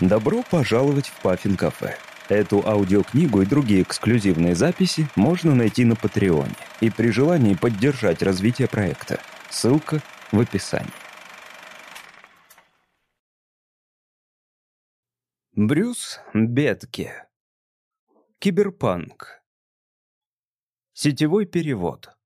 Добро пожаловать в Паффин Кафе. Эту аудиокнигу и другие эксклюзивные записи можно найти на Патреоне и при желании поддержать развитие проекта. Ссылка в описании. Брюс Бетке. Киберпанк. Сетевой перевод.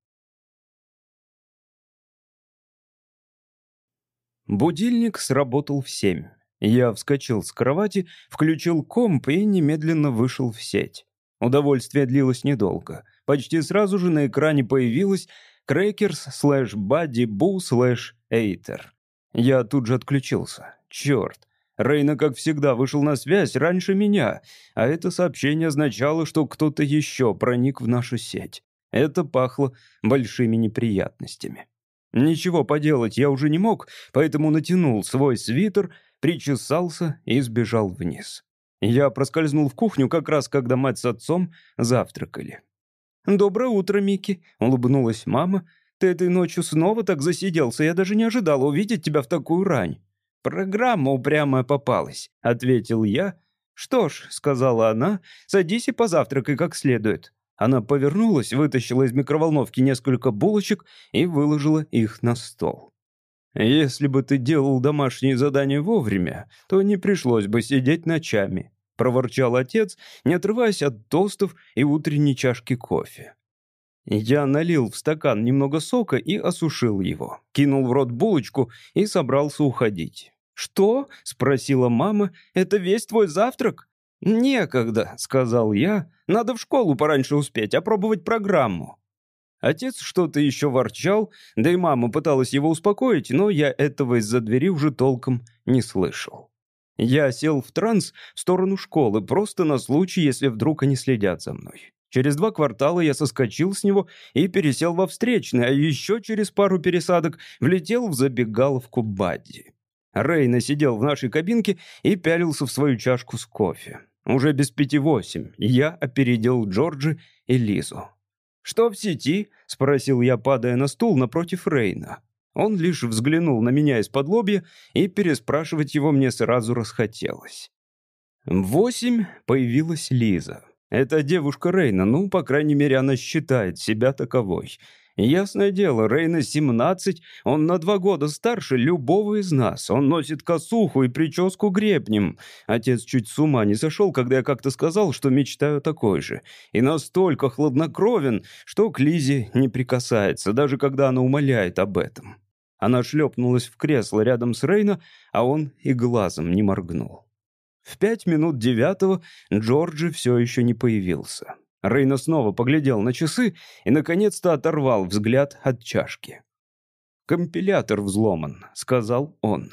Будильник сработал в семь. Я вскочил с кровати, включил комп и немедленно вышел в сеть. Удовольствие длилось недолго. Почти сразу же на экране появилось crackers slash buddy boo slash eighter. Я тут же отключился. Черт. Рейна, как всегда, вышел на связь раньше меня, а это сообщение означало, что кто-то еще проник в нашу сеть. Это пахло большими неприятностями. Ничего поделать я уже не мог, поэтому натянул свой свитер, причесался и сбежал вниз. Я проскользнул в кухню как раз, когда мать с отцом завтракали. «Доброе утро, Микки», — улыбнулась мама. «Ты этой ночью снова так засиделся, я даже не ожидала увидеть тебя в такую рань». «Программа упрямая попалась», — ответил я. «Что ж», — сказала она, — «садись и позавтракай как следует». Она повернулась, вытащила из микроволновки несколько булочек и выложила их на стол. «Если бы ты делал домашние задания вовремя, то не пришлось бы сидеть ночами», — проворчал отец, не отрываясь от тостов и утренней чашки кофе. Я налил в стакан немного сока и осушил его, кинул в рот булочку и собрался уходить. «Что?» — спросила мама. «Это весь твой завтрак?» «Некогда», — сказал я. «Надо в школу пораньше успеть, опробовать программу». Отец что-то еще ворчал, да и мама пыталась его успокоить, но я этого из-за двери уже толком не слышал. Я сел в транс в сторону школы, просто на случай, если вдруг они следят за мной. Через два квартала я соскочил с него и пересел во встречный, а еще через пару пересадок влетел в забегаловку Бадди. Рейна сидел в нашей кабинке и пялился в свою чашку с кофе. Уже без пяти восемь я опередил Джорджи и Лизу. «Что в сети?» — спросил я, падая на стул напротив Рейна. Он лишь взглянул на меня из-под лобья, и переспрашивать его мне сразу расхотелось. Восемь появилась Лиза. Это девушка Рейна, ну, по крайней мере, она считает себя таковой. Ясное дело, Рейна 17, он на два года старше любого из нас. Он носит косуху и прическу гребнем. Отец чуть с ума не сошел, когда я как-то сказал, что мечтаю такой же. И настолько хладнокровен, что к Лизе не прикасается, даже когда она умоляет об этом. Она шлепнулась в кресло рядом с Рейна, а он и глазом не моргнул. В пять минут девятого Джорджи все еще не появился. Рейна снова поглядел на часы и, наконец-то, оторвал взгляд от чашки. «Компилятор взломан», — сказал он.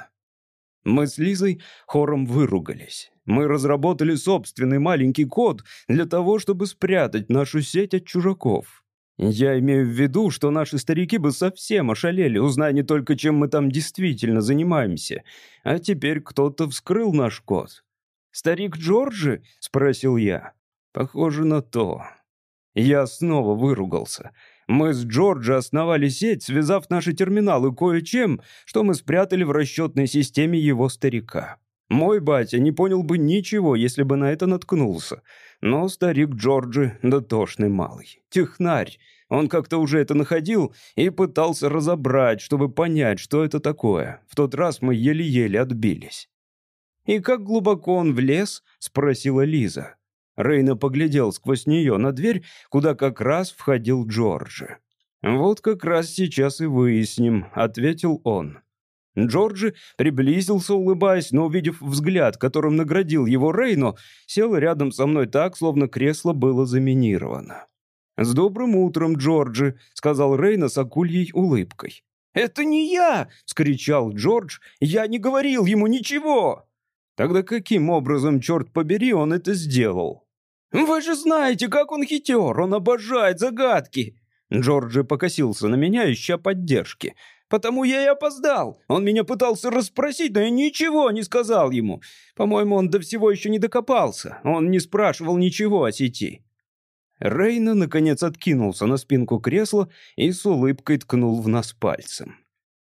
Мы с Лизой хором выругались. Мы разработали собственный маленький код для того, чтобы спрятать нашу сеть от чужаков. Я имею в виду, что наши старики бы совсем ошалели, узная не только, чем мы там действительно занимаемся. А теперь кто-то вскрыл наш код. «Старик Джорджи?» — спросил я. Похоже на то. Я снова выругался. Мы с Джорджи основали сеть, связав наши терминалы кое-чем, что мы спрятали в расчетной системе его старика. Мой батя не понял бы ничего, если бы на это наткнулся. Но старик Джорджи дотошный малый. Технарь. Он как-то уже это находил и пытался разобрать, чтобы понять, что это такое. В тот раз мы еле-еле отбились. «И как глубоко он влез?» — спросила Лиза. Рейна поглядел сквозь нее на дверь, куда как раз входил Джорджи. «Вот как раз сейчас и выясним», — ответил он. Джорджи приблизился, улыбаясь, но, увидев взгляд, которым наградил его Рейно, сел рядом со мной так, словно кресло было заминировано. «С добрым утром, Джорджи», — сказал Рейна с акульей улыбкой. «Это не я!» — скричал Джордж. «Я не говорил ему ничего!» «Тогда каким образом, черт побери, он это сделал?» «Вы же знаете, как он хитер, он обожает загадки!» Джорджи покосился на меня, ища поддержки. «Потому я и опоздал. Он меня пытался расспросить, но я ничего не сказал ему. По-моему, он до всего еще не докопался. Он не спрашивал ничего о сети». Рейна, наконец, откинулся на спинку кресла и с улыбкой ткнул в нас пальцем.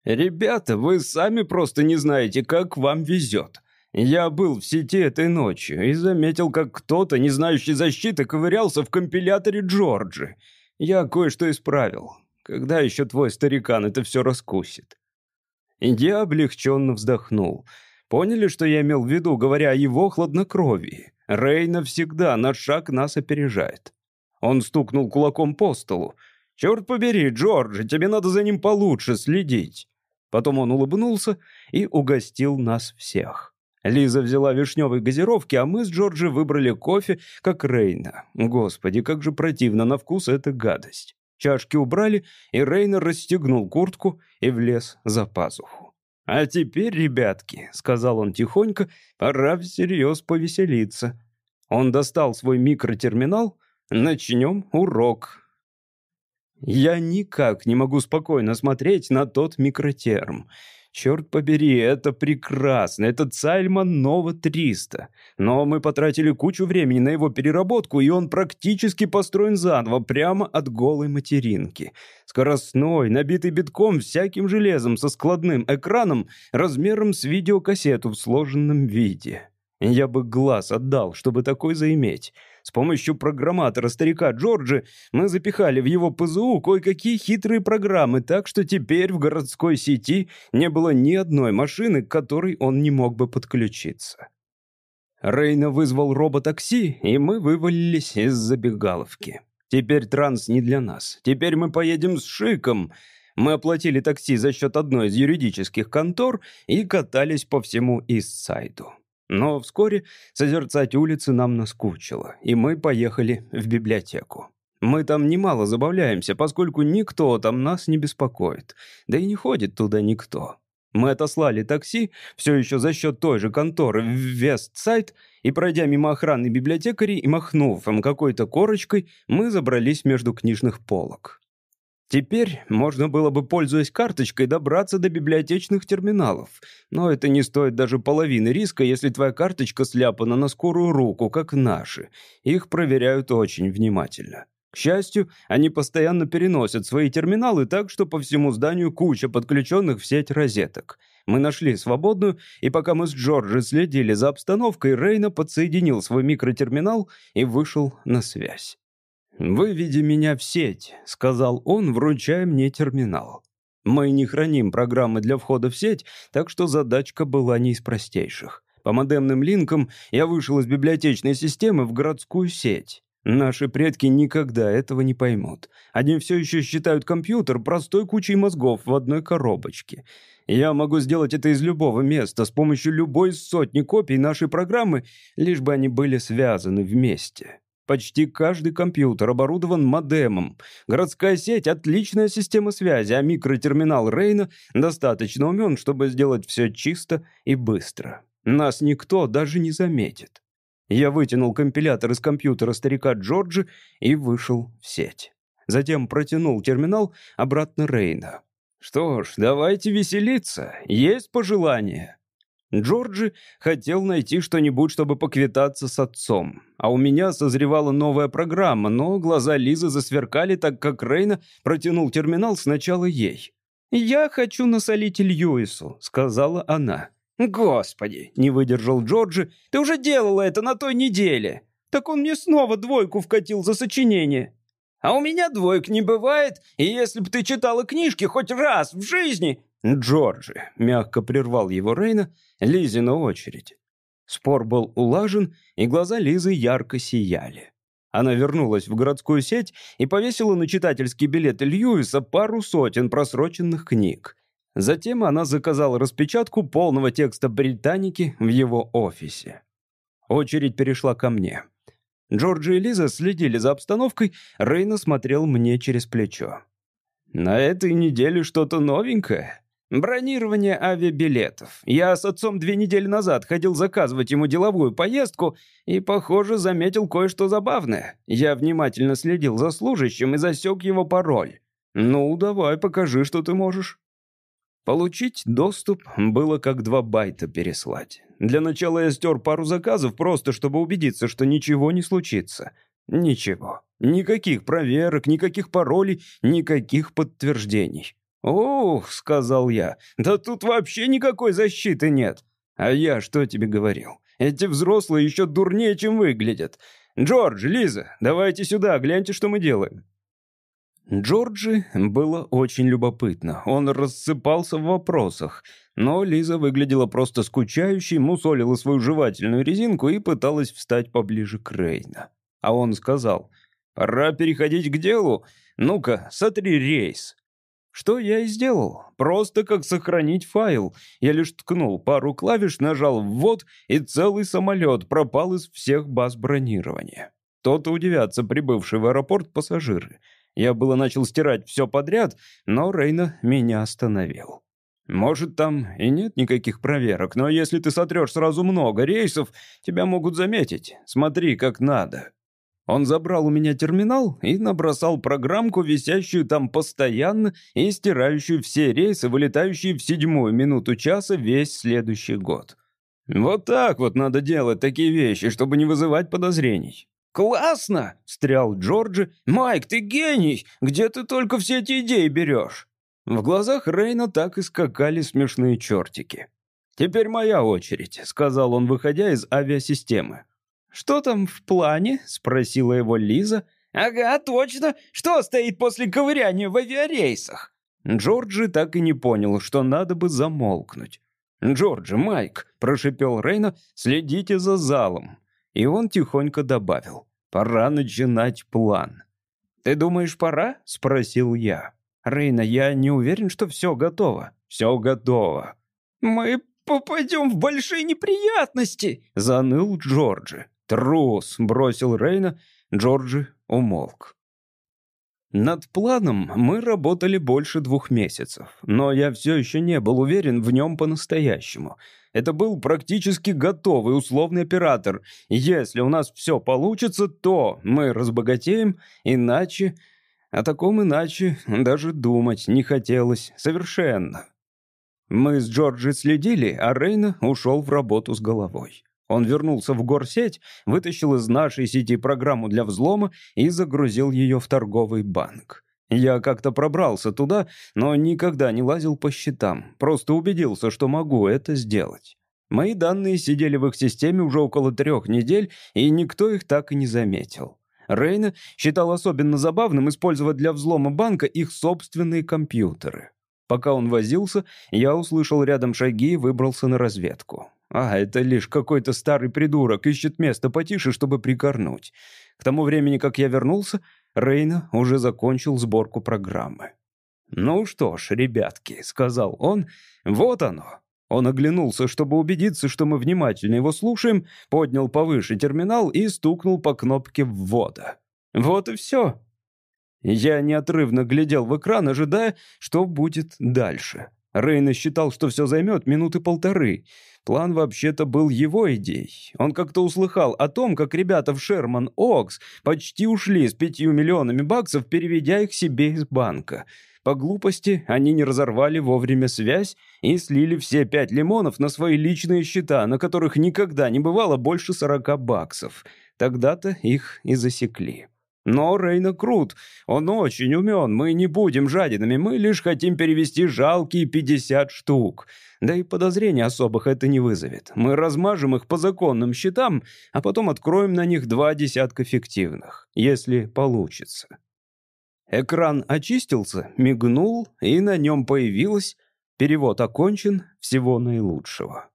«Ребята, вы сами просто не знаете, как вам везет. Я был в сети этой ночью и заметил, как кто-то, не знающий защиты, ковырялся в компиляторе Джорджи. Я кое-что исправил. Когда еще твой старикан это все раскусит?» Я облегченно вздохнул. Поняли, что я имел в виду, говоря о его хладнокровии? Рей навсегда на шаг нас опережает. Он стукнул кулаком по столу. «Черт побери, Джорджи, тебе надо за ним получше следить». Потом он улыбнулся и угостил нас всех. Лиза взяла вишневые газировки, а мы с Джорджи выбрали кофе, как Рейна. Господи, как же противно на вкус эта гадость. Чашки убрали, и Рейнер расстегнул куртку и влез за пазуху. «А теперь, ребятки», — сказал он тихонько, — «пора всерьез повеселиться». Он достал свой микротерминал. «Начнем урок». Я никак не могу спокойно смотреть на тот микротерм. Черт побери, это прекрасно, это Цальман Нова 300. Но мы потратили кучу времени на его переработку, и он практически построен заново, прямо от голой материнки. Скоростной, набитый битком всяким железом, со складным экраном, размером с видеокассету в сложенном виде. Я бы глаз отдал, чтобы такой заиметь. С помощью программатора старика Джорджи мы запихали в его ПЗУ кое-какие хитрые программы, так что теперь в городской сети не было ни одной машины, к которой он не мог бы подключиться. Рейна вызвал роботакси, и мы вывалились из забегаловки. Теперь транс не для нас. Теперь мы поедем с шиком. Мы оплатили такси за счет одной из юридических контор и катались по всему Истсайду. Но вскоре созерцать улицы нам наскучило, и мы поехали в библиотеку. Мы там немало забавляемся, поскольку никто там нас не беспокоит, да и не ходит туда никто. Мы отослали такси, все еще за счет той же конторы в Вестсайд, и, пройдя мимо охраны библиотекарей и махнув им какой-то корочкой, мы забрались между книжных полок. Теперь можно было бы, пользуясь карточкой, добраться до библиотечных терминалов. Но это не стоит даже половины риска, если твоя карточка сляпана на скорую руку, как наши. Их проверяют очень внимательно. К счастью, они постоянно переносят свои терминалы так, что по всему зданию куча подключенных в сеть розеток. Мы нашли свободную, и пока мы с Джорджи следили за обстановкой, Рейна подсоединил свой микротерминал и вышел на связь. «Выведи меня в сеть», — сказал он, вручая мне терминал. Мы не храним программы для входа в сеть, так что задачка была не из простейших. По модемным линкам я вышел из библиотечной системы в городскую сеть. Наши предки никогда этого не поймут. Они все еще считают компьютер простой кучей мозгов в одной коробочке. Я могу сделать это из любого места, с помощью любой сотни копий нашей программы, лишь бы они были связаны вместе. Почти каждый компьютер оборудован модемом. Городская сеть — отличная система связи, а микротерминал Рейна достаточно умен, чтобы сделать все чисто и быстро. Нас никто даже не заметит. Я вытянул компилятор из компьютера старика Джорджи и вышел в сеть. Затем протянул терминал обратно Рейна. «Что ж, давайте веселиться. Есть пожелания?» Джорджи хотел найти что-нибудь, чтобы поквитаться с отцом. А у меня созревала новая программа, но глаза Лизы засверкали, так как Рейна протянул терминал сначала ей. «Я хочу насолить Льюису», — сказала она. «Господи!» — не выдержал Джорджи. «Ты уже делала это на той неделе!» «Так он мне снова двойку вкатил за сочинение!» «А у меня двоек не бывает, и если бы ты читала книжки хоть раз в жизни...» «Джорджи», — мягко прервал его Рейна, — Лизе на очередь. Спор был улажен, и глаза Лизы ярко сияли. Она вернулась в городскую сеть и повесила на читательский билет Льюиса пару сотен просроченных книг. Затем она заказала распечатку полного текста «Британики» в его офисе. Очередь перешла ко мне. Джорджи и Лиза следили за обстановкой, Рейна смотрел мне через плечо. «На этой неделе что-то новенькое?» Бронирование авиабилетов. Я с отцом две недели назад ходил заказывать ему деловую поездку и, похоже, заметил кое-что забавное. Я внимательно следил за служащим и засек его пароль. Ну, давай, покажи, что ты можешь. Получить доступ было как два байта переслать. Для начала я стер пару заказов, просто чтобы убедиться, что ничего не случится. Ничего. Никаких проверок, никаких паролей, никаких подтверждений. «Ух», — сказал я, — «да тут вообще никакой защиты нет». «А я что тебе говорил? Эти взрослые еще дурнее, чем выглядят. Джордж, Лиза, давайте сюда, гляньте, что мы делаем». Джорджи было очень любопытно. Он рассыпался в вопросах. Но Лиза выглядела просто скучающей, мусолила свою жевательную резинку и пыталась встать поближе к Рейна. А он сказал, «Пора переходить к делу. Ну-ка, сотри рейс». Что я и сделал. Просто как сохранить файл. Я лишь ткнул пару клавиш, нажал «ввод», и целый самолет пропал из всех баз бронирования. То-то удивятся прибывшие в аэропорт пассажиры. Я было начал стирать все подряд, но Рейна меня остановил. Может, там и нет никаких проверок, но если ты сотрешь сразу много рейсов, тебя могут заметить. Смотри, как надо. Он забрал у меня терминал и набросал программку, висящую там постоянно и стирающую все рейсы, вылетающие в седьмую минуту часа весь следующий год. Вот так вот надо делать такие вещи, чтобы не вызывать подозрений. «Классно!» — встрял Джорджи. «Майк, ты гений! Где ты только все эти идеи берешь?» В глазах Рейна так и скакали смешные чертики. «Теперь моя очередь», — сказал он, выходя из авиасистемы. «Что там в плане?» — спросила его Лиза. «Ага, точно. Что стоит после ковыряния в авиарейсах?» Джорджи так и не понял, что надо бы замолкнуть. «Джорджи, Майк», — прошипел Рейна, — «следите за залом». И он тихонько добавил, «Пора начинать план». «Ты думаешь, пора?» — спросил я. «Рейна, я не уверен, что все готово». «Все готово». «Мы попадем в большие неприятности», — заныл Джорджи. «Трус!» — бросил Рейна. Джорджи умолк. Над планом мы работали больше двух месяцев, но я все еще не был уверен в нем по-настоящему. Это был практически готовый условный оператор. Если у нас все получится, то мы разбогатеем, иначе... О таком иначе даже думать не хотелось совершенно. Мы с Джорджи следили, а Рейна ушел в работу с головой. Он вернулся в горсеть, вытащил из нашей сети программу для взлома и загрузил ее в торговый банк. Я как-то пробрался туда, но никогда не лазил по счетам, просто убедился, что могу это сделать. Мои данные сидели в их системе уже около трех недель, и никто их так и не заметил. Рейна считал особенно забавным использовать для взлома банка их собственные компьютеры. Пока он возился, я услышал рядом шаги и выбрался на разведку. А, это лишь какой-то старый придурок ищет место потише, чтобы прикорнуть. К тому времени, как я вернулся, Рейна уже закончил сборку программы. «Ну что ж, ребятки», — сказал он, — «вот оно». Он оглянулся, чтобы убедиться, что мы внимательно его слушаем, поднял повыше терминал и стукнул по кнопке ввода. Вот и все. Я неотрывно глядел в экран, ожидая, что будет дальше. Рейна считал, что все займет минуты полторы. План вообще-то был его идеей. Он как-то услыхал о том, как ребята в Шерман Окс почти ушли с пятью миллионами баксов, переведя их себе из банка. По глупости они не разорвали вовремя связь и слили все пять лимонов на свои личные счета, на которых никогда не бывало больше сорока баксов. Тогда-то их и засекли. Но Рейна крут. Он очень умен. Мы не будем жадинами. Мы лишь хотим перевести жалкие 50 штук. Да и подозрений особых это не вызовет. Мы размажем их по законным счетам, а потом откроем на них два десятка фиктивных, если получится. Экран очистился, мигнул, и на нем появилось «Перевод окончен, всего наилучшего».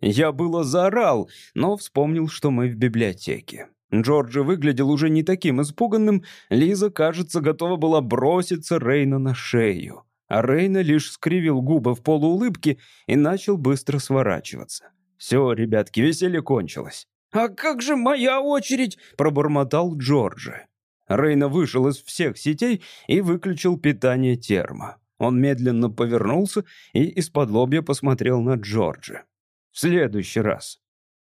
Я было заорал, но вспомнил, что мы в библиотеке. Джорджи выглядел уже не таким испуганным, Лиза, кажется, готова была броситься Рейна на шею. А Рейна лишь скривил губы в полуулыбке и начал быстро сворачиваться. «Все, ребятки, веселье кончилось». «А как же моя очередь?» – пробормотал Джорджи. Рейна вышел из всех сетей и выключил питание термо. Он медленно повернулся и из-под лобья посмотрел на Джорджи. «В следующий раз».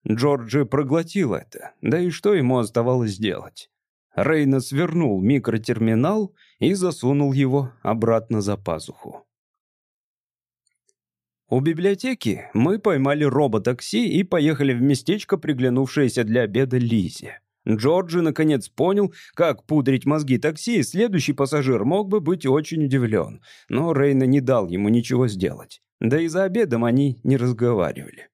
Джорджи проглотил это, да и что ему оставалось делать? Рейна свернул микротерминал и засунул его обратно за пазуху. У библиотеки мы поймали роботакси и поехали в местечко, приглянувшееся для обеда Лизе. Джорджи наконец понял, как пудрить мозги такси, и следующий пассажир мог бы быть очень удивлен. Но Рейна не дал ему ничего сделать. Да и за обедом они не разговаривали.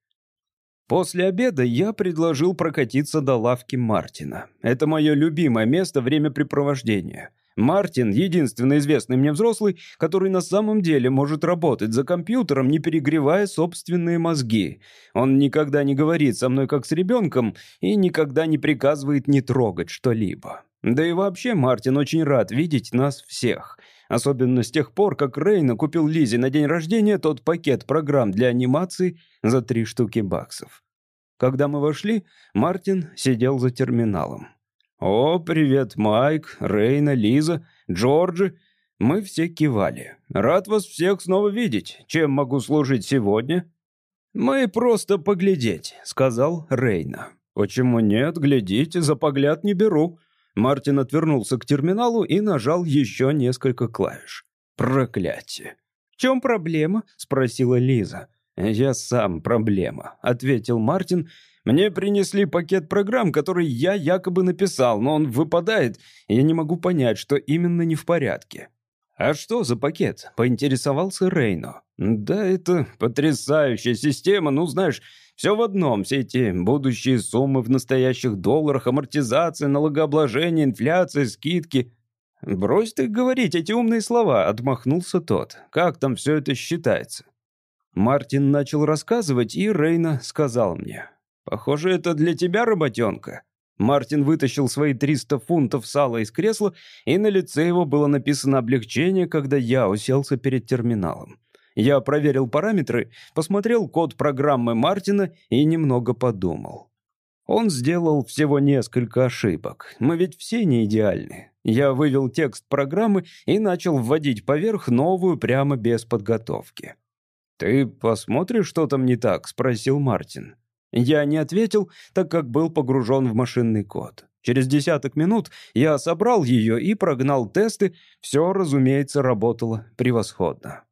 После обеда я предложил прокатиться до лавки Мартина. Это мое любимое место времяпрепровождения. Мартин — единственный известный мне взрослый, который на самом деле может работать за компьютером, не перегревая собственные мозги. Он никогда не говорит со мной как с ребенком и никогда не приказывает не трогать что-либо. Да и вообще Мартин очень рад видеть нас всех. Особенно с тех пор, как Рейна купил Лизе на день рождения тот пакет программ для анимации за три штуки баксов. Когда мы вошли, Мартин сидел за терминалом. «О, привет, Майк, Рейна, Лиза, Джорджи». Мы все кивали. «Рад вас всех снова видеть. Чем могу служить сегодня?» «Мы просто поглядеть», — сказал Рейна. «Почему нет? Глядите, за погляд не беру». Мартин отвернулся к терминалу и нажал еще несколько клавиш. «Проклятие!» «В чем проблема?» — спросила Лиза. «Я сам проблема», — ответил Мартин мне принесли пакет программ, который я якобы написал, но он выпадает, и я не могу понять, что именно не в порядке. «А что за пакет?» — поинтересовался Рейно. «Да это потрясающая система, ну, знаешь, все в одном, все эти будущие суммы в настоящих долларах, амортизация, налогообложение, инфляция, скидки». «Брось ты говорить эти умные слова», — отмахнулся тот. «Как там все это считается?» Мартин начал рассказывать, и Рейна сказал мне. «Похоже, это для тебя работенка». Мартин вытащил свои 300 фунтов сала из кресла, и на лице его было написано облегчение, когда я уселся перед терминалом. Я проверил параметры, посмотрел код программы Мартина и немного подумал. Он сделал всего несколько ошибок. Мы ведь все не идеальны. Я вывел текст программы и начал вводить поверх новую прямо без подготовки. «Ты посмотришь, что там не так?» — спросил Мартин. Я не ответил, так как был погружен в машинный код. Через десяток минут я собрал ее и прогнал тесты. Все, разумеется, работало превосходно.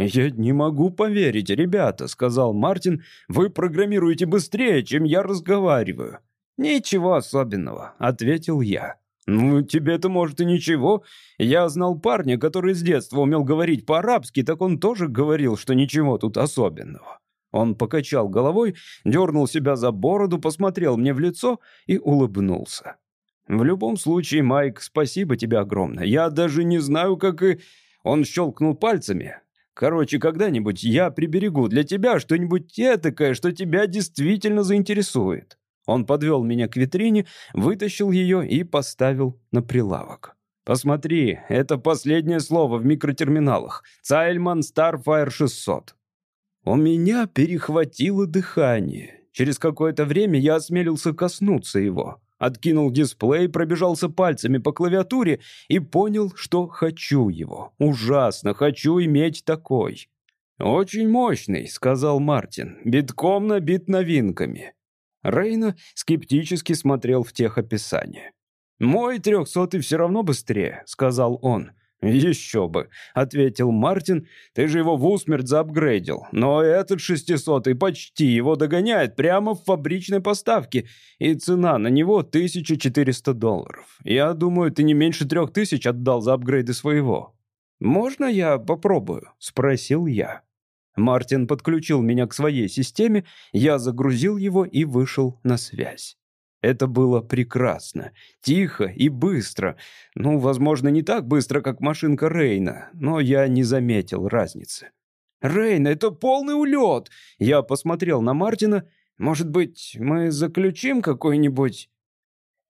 «Я не могу поверить, ребята», — сказал Мартин. «Вы программируете быстрее, чем я разговариваю». «Ничего особенного», — ответил я. «Ну, тебе-то, может, и ничего. Я знал парня, который с детства умел говорить по-арабски, так он тоже говорил, что ничего тут особенного». Он покачал головой, дернул себя за бороду, посмотрел мне в лицо и улыбнулся. «В любом случае, Майк, спасибо тебе огромное. Я даже не знаю, как и...» Он щелкнул пальцами. «Короче, когда-нибудь я приберегу для тебя что-нибудь этакое, что тебя действительно заинтересует». Он подвел меня к витрине, вытащил ее и поставил на прилавок. «Посмотри, это последнее слово в микротерминалах. Цайльман Starfire 600. У меня перехватило дыхание. Через какое-то время я осмелился коснуться его. Откинул дисплей, пробежался пальцами по клавиатуре и понял, что хочу его. Ужасно хочу иметь такой. «Очень мощный», — сказал Мартин, — «битком набит новинками». Рейна скептически смотрел в техописание. «Мой трехсотый все равно быстрее», — сказал он. «Еще бы», — ответил Мартин, — «ты же его в усмерть заапгрейдил. Но этот шестисотый почти его догоняет прямо в фабричной поставке, и цена на него 1400 долларов. Я думаю, ты не меньше трех тысяч отдал за апгрейды своего». «Можно я попробую?» — спросил я. Мартин подключил меня к своей системе, я загрузил его и вышел на связь. Это было прекрасно, тихо и быстро. Ну, возможно, не так быстро, как машинка Рейна, но я не заметил разницы. «Рейн, это полный улет!» Я посмотрел на Мартина. «Может быть, мы заключим какой-нибудь...»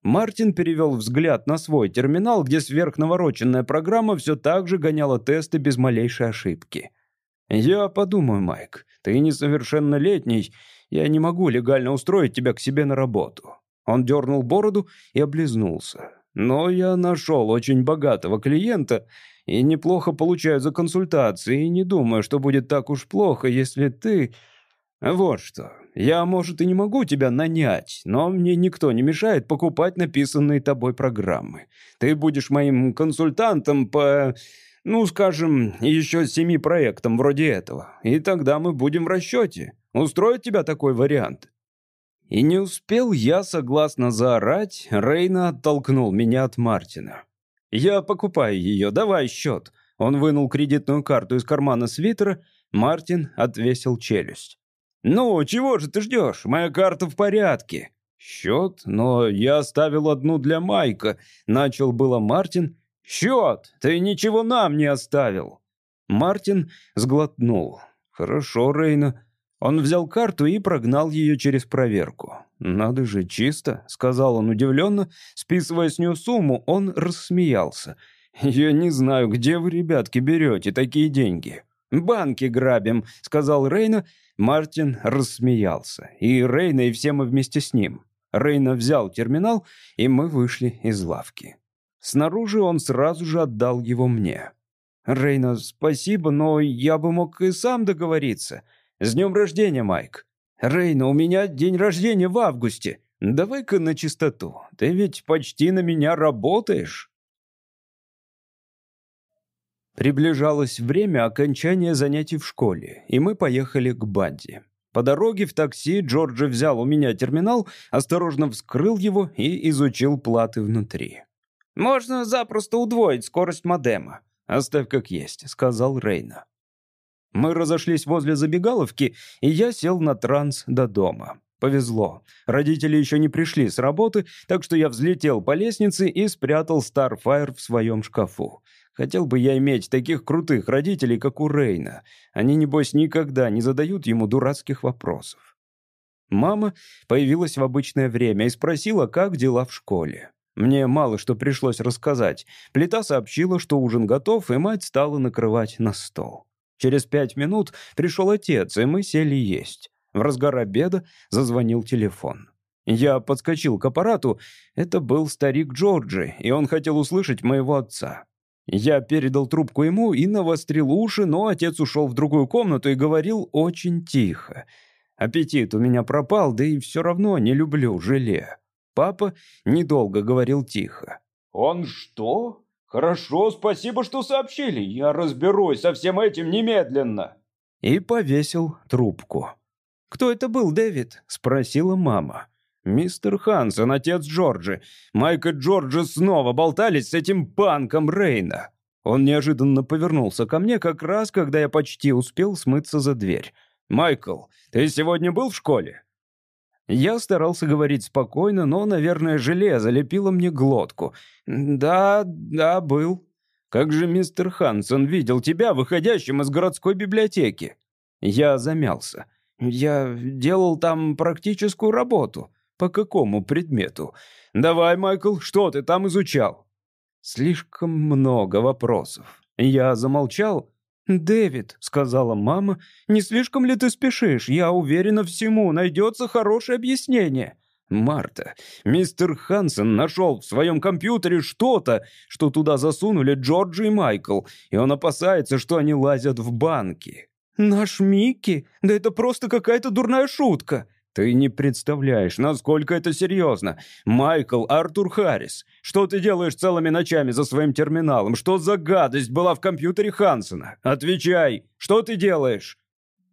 Мартин перевел взгляд на свой терминал, где сверхнавороченная программа все так же гоняла тесты без малейшей ошибки. «Я подумаю, Майк, ты несовершеннолетний, я не могу легально устроить тебя к себе на работу. Он дернул бороду и облизнулся. «Но я нашел очень богатого клиента и неплохо получаю за консультации, и не думаю, что будет так уж плохо, если ты...» «Вот что. Я, может, и не могу тебя нанять, но мне никто не мешает покупать написанные тобой программы. Ты будешь моим консультантом по, ну, скажем, еще семи проектам вроде этого, и тогда мы будем в расчете. Устроит тебя такой вариант?» И не успел я согласно заорать, Рейна оттолкнул меня от Мартина. «Я покупаю ее, давай счет». Он вынул кредитную карту из кармана свитера, Мартин отвесил челюсть. «Ну, чего же ты ждешь? Моя карта в порядке». «Счет? Но я оставил одну для Майка», — начал было Мартин. «Счет! Ты ничего нам не оставил!» Мартин сглотнул. «Хорошо, Рейна». Он взял карту и прогнал ее через проверку. «Надо же, чисто», — сказал он удивленно. Списывая с нее сумму, он рассмеялся. «Я не знаю, где вы, ребятки, берете такие деньги?» «Банки грабим», — сказал Рейна. Мартин рассмеялся. И Рейна, и все мы вместе с ним. Рейна взял терминал, и мы вышли из лавки. Снаружи он сразу же отдал его мне. «Рейна, спасибо, но я бы мог и сам договориться. С днем рождения, Майк!» «Рейна, у меня день рождения в августе. Давай-ка на чистоту. Ты ведь почти на меня работаешь». Приближалось время окончания занятий в школе, и мы поехали к Банди. По дороге в такси Джорджи взял у меня терминал, осторожно вскрыл его и изучил платы внутри. «Можно запросто удвоить скорость модема. Оставь как есть», — сказал Рейна. Мы разошлись возле забегаловки, и я сел на транс до дома. Повезло. Родители еще не пришли с работы, так что я взлетел по лестнице и спрятал Starfire в своем шкафу. Хотел бы я иметь таких крутых родителей, как у Рейна. Они, небось, никогда не задают ему дурацких вопросов. Мама появилась в обычное время и спросила, как дела в школе. Мне мало что пришлось рассказать. Плита сообщила, что ужин готов, и мать стала накрывать на стол. Через пять минут пришел отец, и мы сели есть. В разгар обеда зазвонил телефон. Я подскочил к аппарату. Это был старик Джорджи, и он хотел услышать моего отца. Я передал трубку ему и навострил уши, но отец ушел в другую комнату и говорил очень тихо. Аппетит у меня пропал, да и все равно не люблю желе. Папа недолго говорил тихо. «Он что? Хорошо, спасибо, что сообщили. Я разберусь со всем этим немедленно». И повесил трубку. «Кто это был, Дэвид?» — спросила мама. «Мистер Хансон, отец Джорджи. Майк и Джорджи снова болтались с этим панком Рейна». Он неожиданно повернулся ко мне как раз, когда я почти успел смыться за дверь. «Майкл, ты сегодня был в школе?» Я старался говорить спокойно, но, наверное, железо лепило мне глотку. «Да, да, был». «Как же мистер Хансон видел тебя, выходящим из городской библиотеки?» Я замялся. «Я делал там практическую работу». «По какому предмету?» «Давай, Майкл, что ты там изучал?» Слишком много вопросов. Я замолчал. «Дэвид», — сказала мама, — «не слишком ли ты спешишь? Я уверена, всему найдется хорошее объяснение». «Марта, мистер Хансен нашел в своем компьютере что-то, что туда засунули Джорджи и Майкл, и он опасается, что они лазят в банки». «Наш Микки? Да это просто какая-то дурная шутка». «Ты не представляешь, насколько это серьезно. Майкл Артур Харрис, что ты делаешь целыми ночами за своим терминалом? Что за гадость была в компьютере Хансона? Отвечай, что ты делаешь?»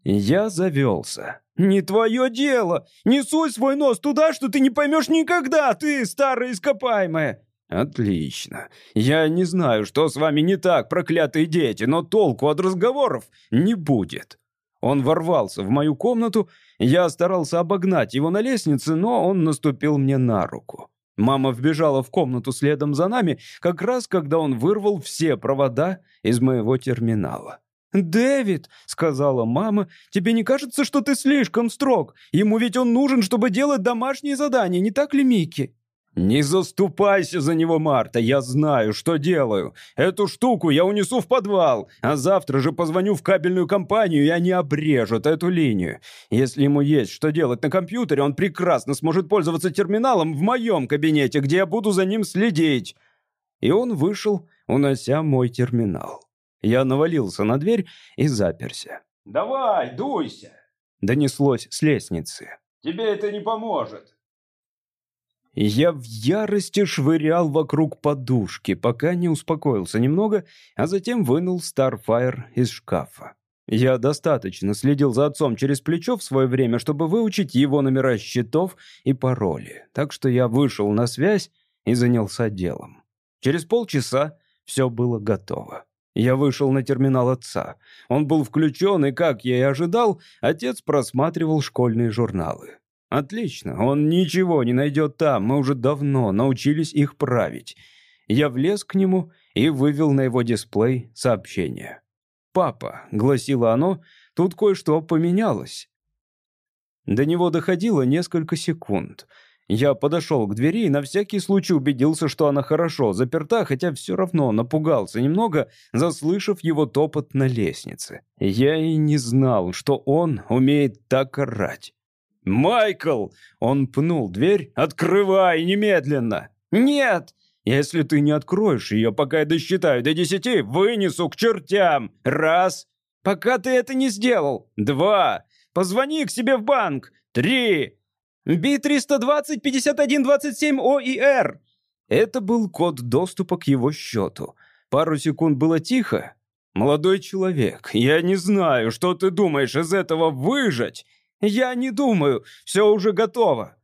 Я завелся. «Не твое дело! Не суй свой нос туда, что ты не поймешь никогда, ты, старая ископаемая!» «Отлично. Я не знаю, что с вами не так, проклятые дети, но толку от разговоров не будет». Он ворвался в мою комнату, я старался обогнать его на лестнице, но он наступил мне на руку. Мама вбежала в комнату следом за нами, как раз когда он вырвал все провода из моего терминала. «Дэвид», — сказала мама, — «тебе не кажется, что ты слишком строг? Ему ведь он нужен, чтобы делать домашние задания, не так ли, Микки?» «Не заступайся за него, Марта, я знаю, что делаю. Эту штуку я унесу в подвал, а завтра же позвоню в кабельную компанию, и они обрежут эту линию. Если ему есть что делать на компьютере, он прекрасно сможет пользоваться терминалом в моем кабинете, где я буду за ним следить». И он вышел, унося мой терминал. Я навалился на дверь и заперся. «Давай, дуйся!» Донеслось с лестницы. «Тебе это не поможет!» Я в ярости швырял вокруг подушки, пока не успокоился немного, а затем вынул Starfire из шкафа. Я достаточно следил за отцом через плечо в свое время, чтобы выучить его номера счетов и пароли. Так что я вышел на связь и занялся делом. Через полчаса все было готово. Я вышел на терминал отца. Он был включен, и, как я и ожидал, отец просматривал школьные журналы. Отлично, он ничего не найдет там, мы уже давно научились их править. Я влез к нему и вывел на его дисплей сообщение. «Папа», — гласило оно, — «тут кое-что поменялось». До него доходило несколько секунд. Я подошел к двери и на всякий случай убедился, что она хорошо заперта, хотя все равно напугался немного, заслышав его топот на лестнице. Я и не знал, что он умеет так орать. «Майкл!» — он пнул дверь. «Открывай немедленно!» «Нет!» «Если ты не откроешь ее, пока я досчитаю до десяти, вынесу к чертям! Раз!» «Пока ты это не сделал!» «Два!» Позвони к себе в банк. Три. Би-320-5127-ОИР. Это был код доступа к его счету. Пару секунд было тихо. «Молодой человек, я не знаю, что ты думаешь из этого выжать?» «Я не думаю, все уже готово».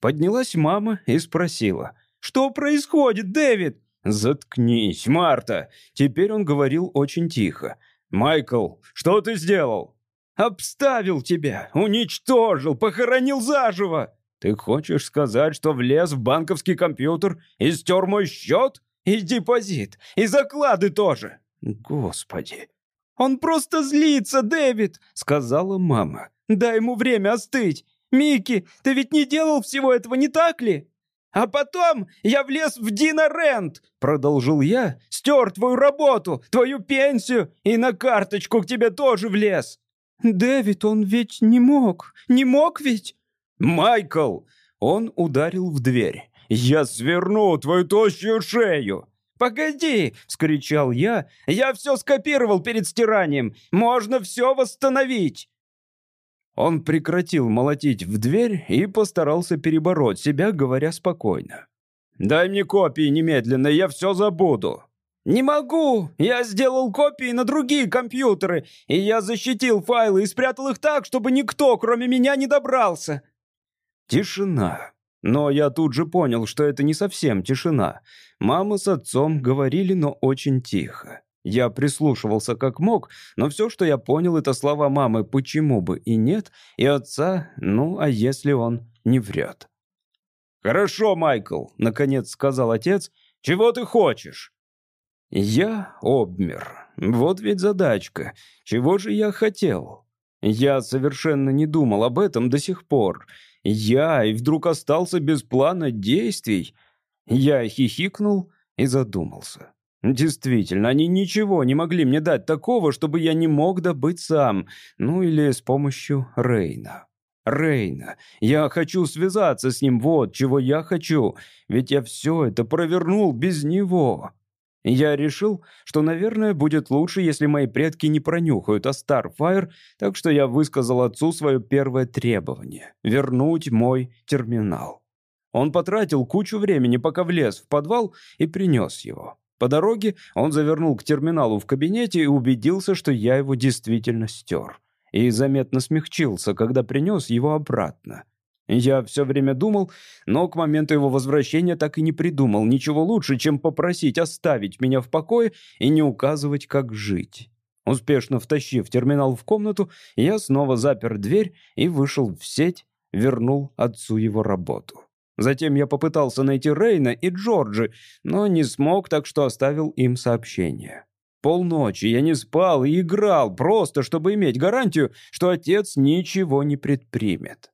Поднялась мама и спросила. «Что происходит, Дэвид?» «Заткнись, Марта!» Теперь он говорил очень тихо. «Майкл, что ты сделал?» Обставил тебя, уничтожил, похоронил заживо. Ты хочешь сказать, что влез в банковский компьютер и стер мой счет? И депозит, и заклады тоже. Господи. Он просто злится, Дэвид, сказала мама. Дай ему время остыть. Микки, ты ведь не делал всего этого, не так ли? А потом я влез в Дина Рент, продолжил я, стер твою работу, твою пенсию и на карточку к тебе тоже влез. «Дэвид, он ведь не мог. Не мог ведь?» «Майкл!» Он ударил в дверь. «Я сверну твою тощую шею!» «Погоди!» — вскричал я. «Я все скопировал перед стиранием. Можно все восстановить!» Он прекратил молотить в дверь и постарался перебороть себя, говоря спокойно. «Дай мне копии немедленно, я все забуду!» «Не могу! Я сделал копии на другие компьютеры, и я защитил файлы и спрятал их так, чтобы никто, кроме меня, не добрался!» Тишина. Но я тут же понял, что это не совсем тишина. Мама с отцом говорили, но очень тихо. Я прислушивался как мог, но все, что я понял, это слова мамы «почему бы и нет», и отца «ну, а если он не врет». «Хорошо, Майкл», — наконец сказал отец, — «чего ты хочешь?» Я обмер. Вот ведь задачка. Чего же я хотел? Я совершенно не думал об этом до сих пор. Я и вдруг остался без плана действий. Я хихикнул и задумался. Действительно, они ничего не могли мне дать такого, чтобы я не мог добыть сам. Ну или с помощью Рейна. Рейна. Я хочу связаться с ним, вот чего я хочу. Ведь я все это провернул без него. Я решил, что, наверное, будет лучше, если мои предки не пронюхают о Starfire, так что я высказал отцу свое первое требование — вернуть мой терминал. Он потратил кучу времени, пока влез в подвал и принес его. По дороге он завернул к терминалу в кабинете и убедился, что я его действительно стер. И заметно смягчился, когда принес его обратно. Я все время думал, но к моменту его возвращения так и не придумал ничего лучше, чем попросить оставить меня в покое и не указывать, как жить. Успешно втащив терминал в комнату, я снова запер дверь и вышел в сеть, вернул отцу его работу. Затем я попытался найти Рейна и Джорджи, но не смог, так что оставил им сообщение. Полночи я не спал и играл, просто чтобы иметь гарантию, что отец ничего не предпримет.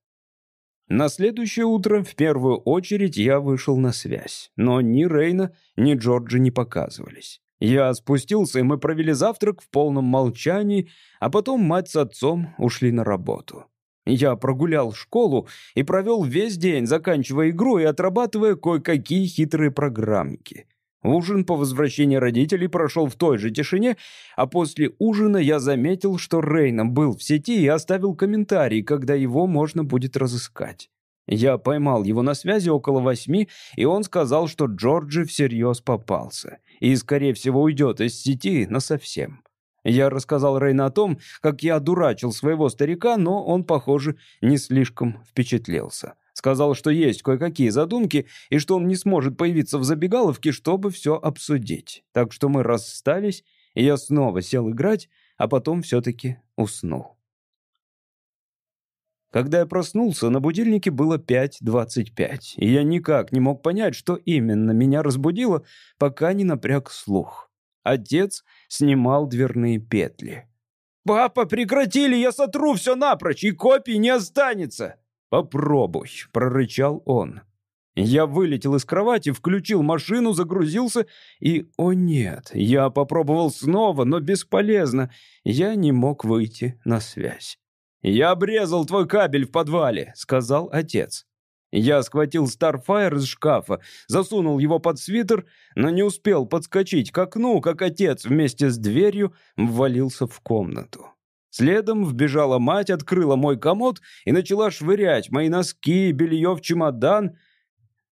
На следующее утро в первую очередь я вышел на связь, но ни Рейна, ни Джорджи не показывались. Я спустился, и мы провели завтрак в полном молчании, а потом мать с отцом ушли на работу. Я прогулял школу и провел весь день, заканчивая игру и отрабатывая кое-какие хитрые программки. Ужин по возвращении родителей прошел в той же тишине, а после ужина я заметил, что Рейна был в сети и оставил комментарий, когда его можно будет разыскать. Я поймал его на связи около восьми, и он сказал, что Джорджи всерьез попался и, скорее всего, уйдет из сети насовсем. Я рассказал Рейна о том, как я одурачил своего старика, но он, похоже, не слишком впечатлился. Сказал, что есть кое-какие задумки и что он не сможет появиться в забегаловке, чтобы все обсудить. Так что мы расстались, и я снова сел играть, а потом все-таки уснул. Когда я проснулся, на будильнике было 5.25, и я никак не мог понять, что именно меня разбудило, пока не напряг слух. Отец снимал дверные петли. «Папа, прекратили, я сотру все напрочь, и копий не останется!» «Попробуй», — прорычал он. Я вылетел из кровати, включил машину, загрузился и... О нет, я попробовал снова, но бесполезно. Я не мог выйти на связь. «Я обрезал твой кабель в подвале», — сказал отец. Я схватил Старфайр из шкафа, засунул его под свитер, но не успел подскочить к окну, как отец вместе с дверью ввалился в комнату. Следом вбежала мать, открыла мой комод и начала швырять мои носки белье в чемодан.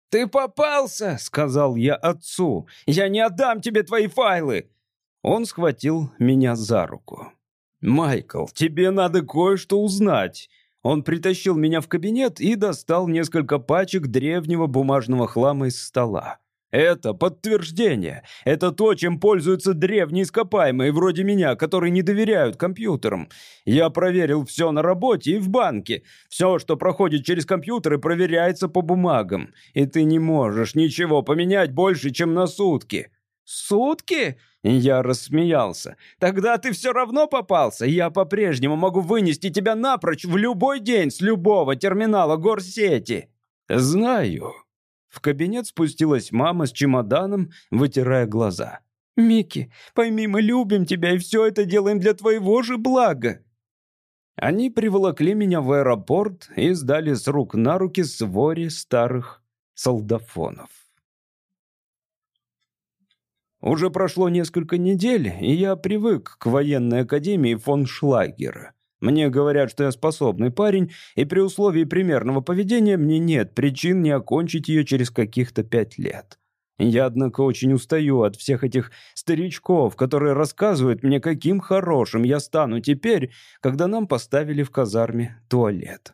«Ты попался!» — сказал я отцу. «Я не отдам тебе твои файлы!» Он схватил меня за руку. «Майкл, тебе надо кое-что узнать». Он притащил меня в кабинет и достал несколько пачек древнего бумажного хлама из стола. Это подтверждение. Это то, чем пользуются древние ископаемые, вроде меня, которые не доверяют компьютерам. Я проверил все на работе и в банке. Все, что проходит через компьютеры, проверяется по бумагам. И ты не можешь ничего поменять больше, чем на сутки. «Сутки?» Я рассмеялся. «Тогда ты все равно попался. Я по-прежнему могу вынести тебя напрочь в любой день с любого терминала горсети». «Знаю». В кабинет спустилась мама с чемоданом, вытирая глаза. «Микки, пойми, мы любим тебя и все это делаем для твоего же блага». Они приволокли меня в аэропорт и сдали с рук на руки своре старых солдафонов. Уже прошло несколько недель, и я привык к военной академии фон Шлагера. Мне говорят, что я способный парень, и при условии примерного поведения мне нет причин не окончить ее через каких-то пять лет. Я, однако, очень устаю от всех этих старичков, которые рассказывают мне, каким хорошим я стану теперь, когда нам поставили в казарме туалет.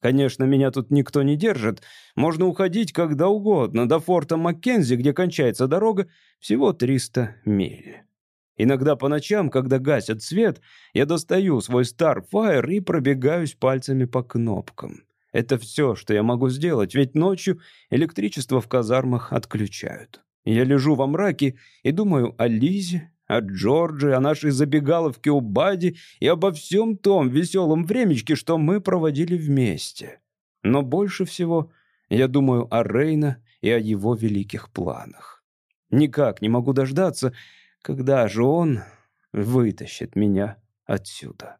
Конечно, меня тут никто не держит. Можно уходить когда угодно. До форта Маккензи, где кончается дорога, всего 300 миль. Иногда по ночам, когда гасят свет, я достаю свой Starfire и пробегаюсь пальцами по кнопкам. Это все, что я могу сделать, ведь ночью электричество в казармах отключают. Я лежу во мраке и думаю о Лизе, о Джорджи, о нашей забегаловке у Бади и обо всем том веселом времечке, что мы проводили вместе. Но больше всего я думаю о Рейна и о его великих планах. Никак не могу дождаться, когда же он вытащит меня отсюда.